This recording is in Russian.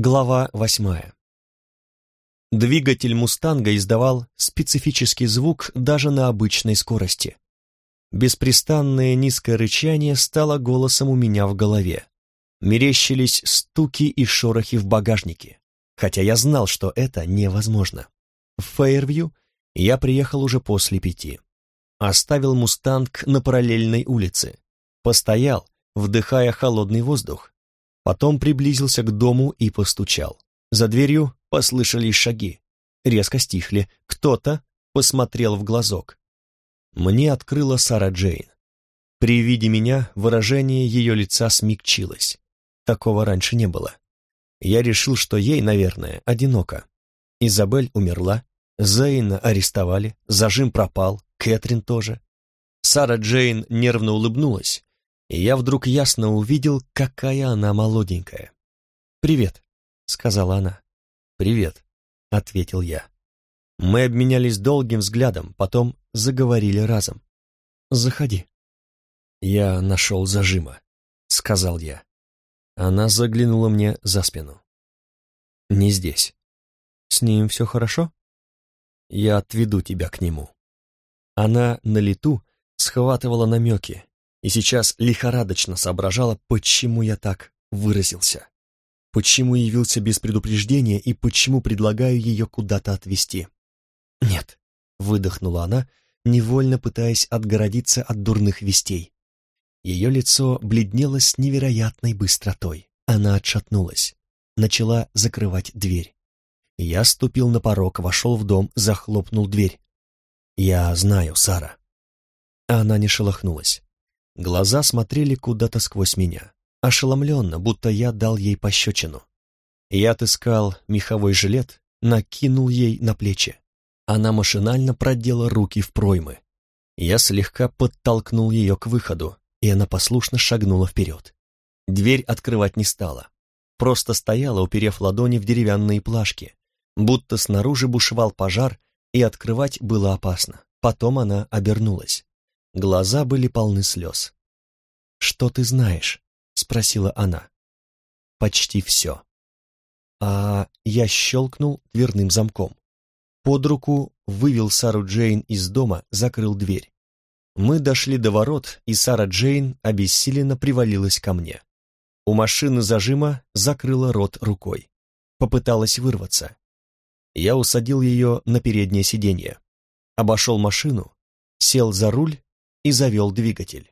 Глава восьмая. Двигатель «Мустанга» издавал специфический звук даже на обычной скорости. Беспрестанное низкое рычание стало голосом у меня в голове. Мерещились стуки и шорохи в багажнике, хотя я знал, что это невозможно. В Фейервью я приехал уже после пяти. Оставил «Мустанг» на параллельной улице. Постоял, вдыхая холодный воздух, Потом приблизился к дому и постучал. За дверью послышались шаги. Резко стихли. Кто-то посмотрел в глазок. Мне открыла Сара Джейн. При виде меня выражение ее лица смягчилось. Такого раньше не было. Я решил, что ей, наверное, одиноко. Изабель умерла, Зейна арестовали, зажим пропал, Кэтрин тоже. Сара Джейн нервно улыбнулась, и я вдруг ясно увидел, какая она молоденькая. «Привет», — сказала она. «Привет», — ответил я. Мы обменялись долгим взглядом, потом заговорили разом. «Заходи». «Я нашел зажима», — сказал я. Она заглянула мне за спину. «Не здесь. С ним все хорошо?» «Я отведу тебя к нему». Она на лету схватывала намеки, и сейчас лихорадочно соображала, почему я так выразился. Почему явился без предупреждения и почему предлагаю ее куда-то отвезти. «Нет», — выдохнула она, невольно пытаясь отгородиться от дурных вестей. Ее лицо бледнело с невероятной быстротой. Она отшатнулась, начала закрывать дверь. Я ступил на порог, вошел в дом, захлопнул дверь. «Я знаю, Сара». Она не шелохнулась. Глаза смотрели куда-то сквозь меня, ошеломленно, будто я дал ей пощечину. Я отыскал меховой жилет, накинул ей на плечи. Она машинально продела руки в проймы. Я слегка подтолкнул ее к выходу, и она послушно шагнула вперед. Дверь открывать не стала. Просто стояла, уперев ладони в деревянные плашки, будто снаружи бушевал пожар, и открывать было опасно. Потом она обернулась. Глаза были полны слез. «Что ты знаешь?» — спросила она. «Почти все». А я щелкнул дверным замком. Под руку вывел Сару Джейн из дома, закрыл дверь. Мы дошли до ворот, и Сара Джейн обессиленно привалилась ко мне. У машины зажима закрыла рот рукой. Попыталась вырваться. Я усадил ее на переднее сиденье. Обошел машину, сел за руль и завел двигатель.